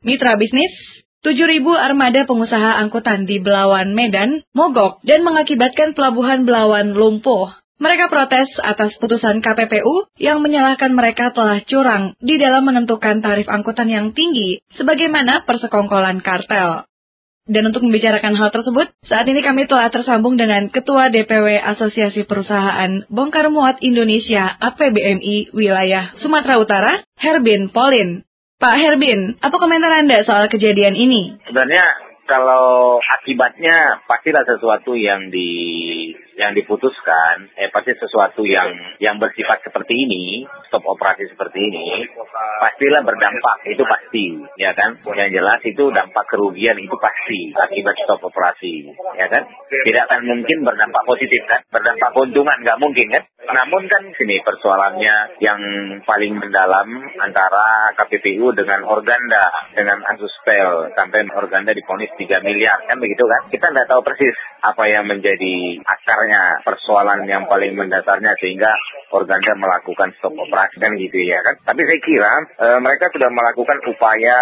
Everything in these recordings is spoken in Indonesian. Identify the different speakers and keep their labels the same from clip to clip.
Speaker 1: Mitra bisnis, 7.000 armada pengusaha angkutan di Belawan, Medan, mogok dan mengakibatkan pelabuhan Belawan lumpuh. Mereka protes atas putusan KPPU yang menyalahkan mereka telah curang di dalam menentukan tarif angkutan yang tinggi sebagaimana persekongkolan kartel. Dan untuk membicarakan hal tersebut, saat ini kami telah tersambung dengan Ketua DPW Asosiasi Perusahaan Bongkar Muat Indonesia APBMI Wilayah Sumatera Utara, Herbin Polin. Pak Herbin, apa komentar Anda soal kejadian ini?
Speaker 2: Sebenarnya kalau akibatnya pastilah sesuatu yang di yang diputuskan, eh pasti sesuatu yang yang bersifat seperti ini, stop operasi seperti ini, pastilah berdampak itu pasti, ya kan? Yang jelas itu dampak kerugian itu pasti akibat stop operasi, ya kan? Tidak akan mungkin berdampak positif kan? Berdampak keuntungan nggak mungkin kan? Namun kan sini persoalannya yang paling mendalam antara KPPU dengan Organda, dengan Ansuspel, sampai Organda diponis 3 miliar, kan begitu kan? Kita nggak tahu persis apa yang menjadi akarnya persoalan yang paling mendasarnya sehingga Organda melakukan stop operasi kan gitu ya kan. Tapi saya kira e, mereka sudah melakukan upaya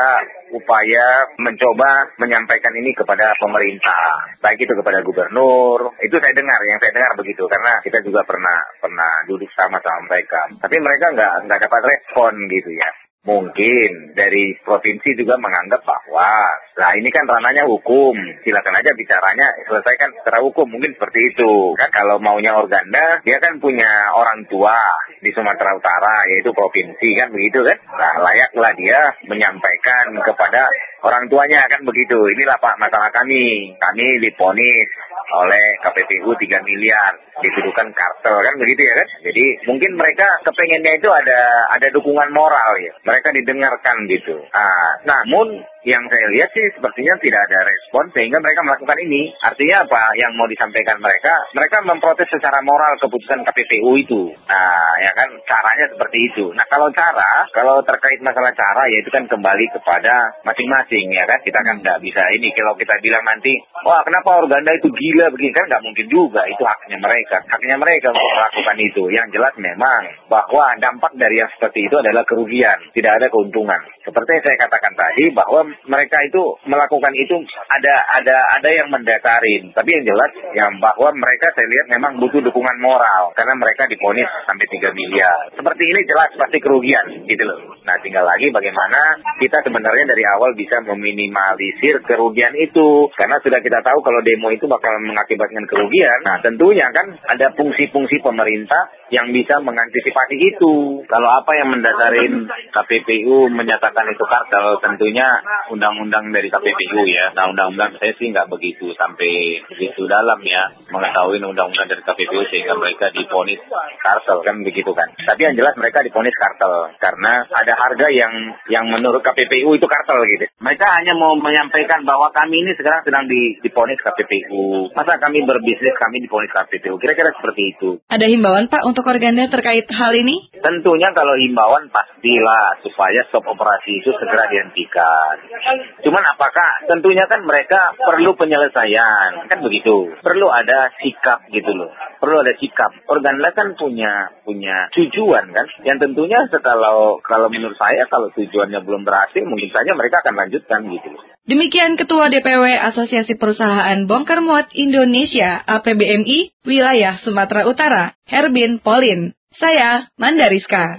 Speaker 2: upaya mencoba menyampaikan ini kepada pemerintah, baik itu kepada gubernur. Itu saya dengar, yang saya dengar begitu karena kita juga pernah pernah duduk sama sama mereka. Tapi mereka nggak nggak dapat respon gitu ya. Mungkin dari provinsi juga menganggap bahwa, nah ini kan ranahnya hukum, silakan aja bicaranya selesaikan secara hukum, mungkin seperti itu. Kan kalau maunya Organda, dia kan punya orang tua di Sumatera Utara, yaitu provinsi kan begitu kan. Nah layaklah dia menyampaikan kepada orang tuanya kan begitu. Inilah Pak masalah kami, kami diponis oleh KPPU 3 miliar dituduhkan kartel kan begitu ya kan? Jadi mungkin mereka kepengennya itu ada ada dukungan moral ya. Mereka didengarkan gitu. Ah, namun yang saya lihat sih sepertinya tidak ada respon sehingga mereka melakukan ini. Artinya apa? Yang mau disampaikan mereka mereka memprotes secara moral keputusan KPPU itu. Nah ya kan? Caranya seperti itu. Nah kalau cara kalau terkait masalah cara ya itu kan kembali kepada masing-masing ya kan? Kita kan nggak bisa ini. Kalau kita bilang nanti wah kenapa Organda itu gila begini? Kan nggak mungkin juga. Itu haknya mereka. Haknya mereka untuk melakukan itu. Yang jelas memang bahwa dampak dari yang seperti itu adalah kerugian. Tidak ada keuntungan. Seperti yang saya katakan tadi bahwa mereka itu melakukan itu ada ada ada yang mendakarin tapi yang jelas yang bahwa mereka saya lihat memang butuh dukungan moral. Karena mereka diponis sampai 3 miliar. Seperti ini jelas pasti kerugian gitu loh. Nah tinggal lagi bagaimana kita sebenarnya dari awal bisa meminimalisir kerugian itu. Karena sudah kita tahu kalau demo itu bakal mengakibatkan kerugian. Nah tentunya kan ada fungsi-fungsi pemerintah yang bisa mengantisipasi itu. Kalau apa yang mendasarin KPPU menyatakan itu kartel, tentunya undang-undang dari KPPU ya. Nah undang-undang saya sih nggak begitu sampai begitu dalam ya mengetahui undang-undang dari KPPU sehingga mereka diponis kartel kan begitu kan. Tapi yang jelas mereka diponis kartel karena ada harga yang yang menurut KPPU itu kartel gitu. Mereka hanya mau menyampaikan bahwa kami ini sekarang sedang diponis KPPU. Masa kami berbisnis kami diponis KPPU. Kira-kira seperti itu.
Speaker 1: Ada himbauan Pak untuk organda terkait hal ini?
Speaker 2: Tentunya kalau himbauan pastilah supaya stop operasi itu segera dihentikan. Cuman apakah tentunya kan mereka perlu penyelesaian kan begitu. Perlu sikap gitu loh. Perlu ada sikap. Organda kan punya punya tujuan kan. Yang tentunya kalau kalau menurut saya kalau tujuannya belum berhasil mungkin saja mereka akan lanjutkan gitu loh.
Speaker 1: Demikian Ketua DPW Asosiasi Perusahaan Bongkar Muat Indonesia APBMI Wilayah Sumatera Utara, Herbin Polin. Saya Mandariska.